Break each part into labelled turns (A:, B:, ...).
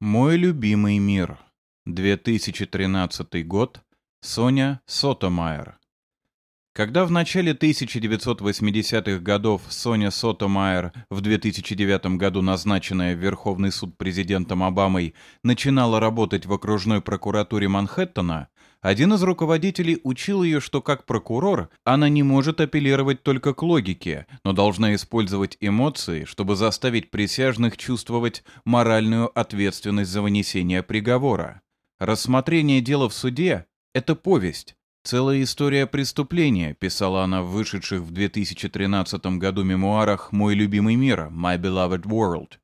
A: Мой любимый мир. 2013 год. Соня Сотомайер. Когда в начале 1980-х годов Соня Сотомайер, в 2009 году назначенная в Верховный суд президентом Обамой, начинала работать в окружной прокуратуре Манхэттена, один из руководителей учил ее, что как прокурор она не может апеллировать только к логике, но должна использовать эмоции, чтобы заставить присяжных чувствовать моральную ответственность за вынесение приговора. Рассмотрение дела в суде – это повесть, «Целая история преступления», — писала она в вышедших в 2013 году мемуарах «Мой любимый мир» «My Beloved World».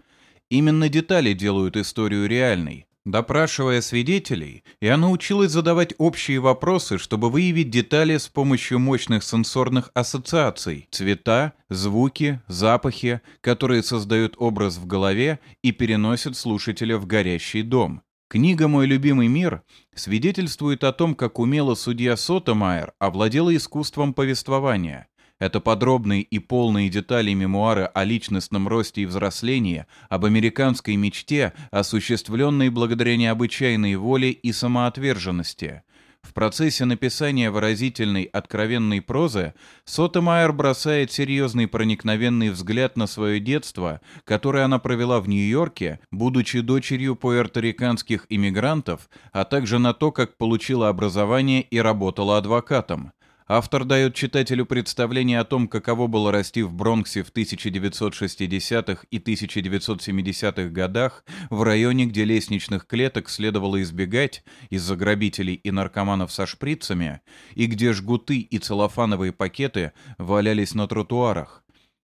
A: Именно детали делают историю реальной. Допрашивая свидетелей, я научилась задавать общие вопросы, чтобы выявить детали с помощью мощных сенсорных ассоциаций, цвета, звуки, запахи, которые создают образ в голове и переносят слушателя в горящий дом. Книга «Мой любимый мир» свидетельствует о том, как умело судья Сотомайер овладела искусством повествования. Это подробные и полные детали мемуары о личностном росте и взрослении, об американской мечте, осуществленной благодаря необычайной воле и самоотверженности – в процессе написания выразительной, откровенной прозы Сотемайер бросает серьезный проникновенный взгляд на свое детство, которое она провела в Нью-Йорке, будучи дочерью пуэрториканских иммигрантов, а также на то, как получила образование и работала адвокатом. Автор дает читателю представление о том, каково было расти в Бронксе в 1960-х и 1970-х годах, в районе, где лестничных клеток следовало избегать из-за грабителей и наркоманов со шприцами, и где жгуты и целлофановые пакеты валялись на тротуарах.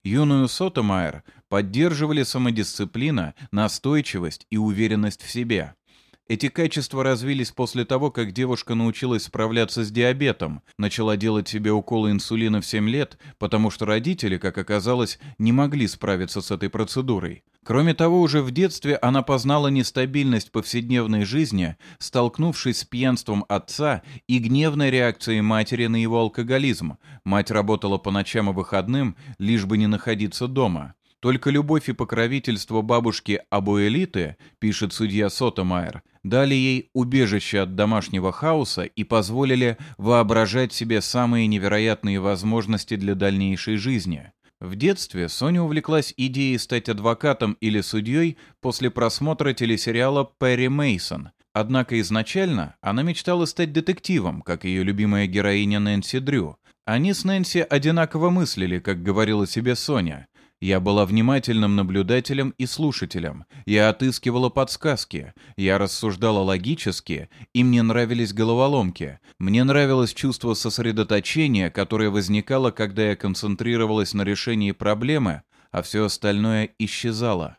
A: Юную Сотомайер поддерживали самодисциплина, настойчивость и уверенность в себе. Эти качества развились после того, как девушка научилась справляться с диабетом, начала делать себе уколы инсулина в 7 лет, потому что родители, как оказалось, не могли справиться с этой процедурой. Кроме того, уже в детстве она познала нестабильность повседневной жизни, столкнувшись с пьянством отца и гневной реакцией матери на его алкоголизм. Мать работала по ночам и выходным, лишь бы не находиться дома. Только любовь и покровительство бабушки Абуэлиты, пишет судья Сотомайер, дали ей убежище от домашнего хаоса и позволили воображать себе самые невероятные возможности для дальнейшей жизни. В детстве Соня увлеклась идеей стать адвокатом или судьей после просмотра телесериала «Перри Мейсон», Однако изначально она мечтала стать детективом, как ее любимая героиня Нэнси Дрю. Они с Нэнси одинаково мыслили, как говорила себе Соня. Я была внимательным наблюдателем и слушателем. Я отыскивала подсказки. Я рассуждала логически, и мне нравились головоломки. Мне нравилось чувство сосредоточения, которое возникало, когда я концентрировалась на решении проблемы, а все остальное исчезало.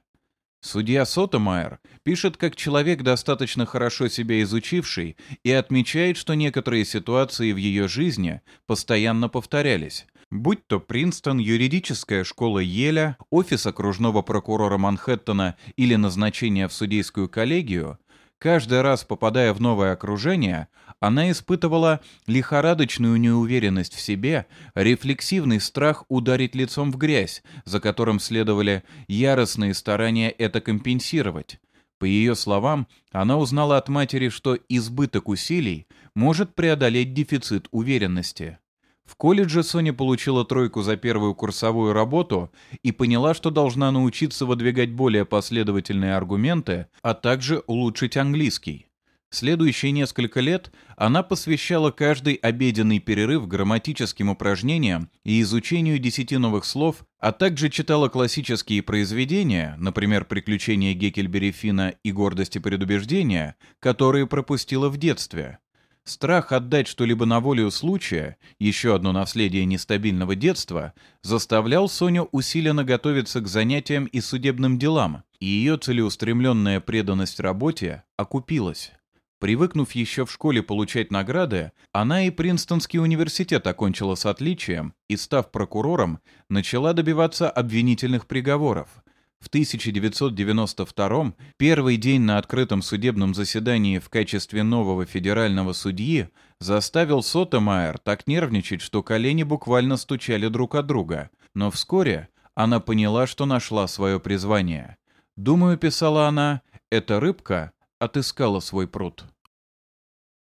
A: Судья Сотомайер пишет как человек, достаточно хорошо себя изучивший, и отмечает, что некоторые ситуации в ее жизни постоянно повторялись. Будь то Принстон, юридическая школа Еля, офис окружного прокурора Манхэттена или назначение в судейскую коллегию, каждый раз попадая в новое окружение, она испытывала лихорадочную неуверенность в себе, рефлексивный страх ударить лицом в грязь, за которым следовали яростные старания это компенсировать. По ее словам, она узнала от матери, что избыток усилий может преодолеть дефицит уверенности. В колледже Соня получила тройку за первую курсовую работу и поняла, что должна научиться выдвигать более последовательные аргументы, а также улучшить английский. Следующие несколько лет она посвящала каждый обеденный перерыв грамматическим упражнениям и изучению десяти новых слов, а также читала классические произведения, например, «Приключения Геккельбери Фина» и «Гордость и предубеждение», которые пропустила в детстве. Страх отдать что-либо на волю случая, еще одно наследие нестабильного детства, заставлял Соню усиленно готовиться к занятиям и судебным делам, и ее целеустремленная преданность работе окупилась. Привыкнув еще в школе получать награды, она и Принстонский университет окончила с отличием и, став прокурором, начала добиваться обвинительных приговоров – в 1992 первый день на открытом судебном заседании в качестве нового федерального судьи заставил Сотомайер так нервничать, что колени буквально стучали друг от друга. Но вскоре она поняла, что нашла свое призвание. «Думаю, — писала она, эта рыбка отыскала свой пруд.